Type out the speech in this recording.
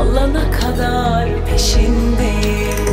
alana kadar peşindeyim.